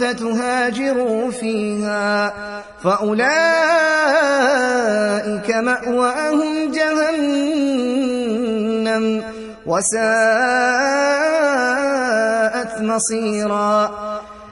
فتهاجروا فيها فأولئك مأواهم جهنم وساءت مصيرا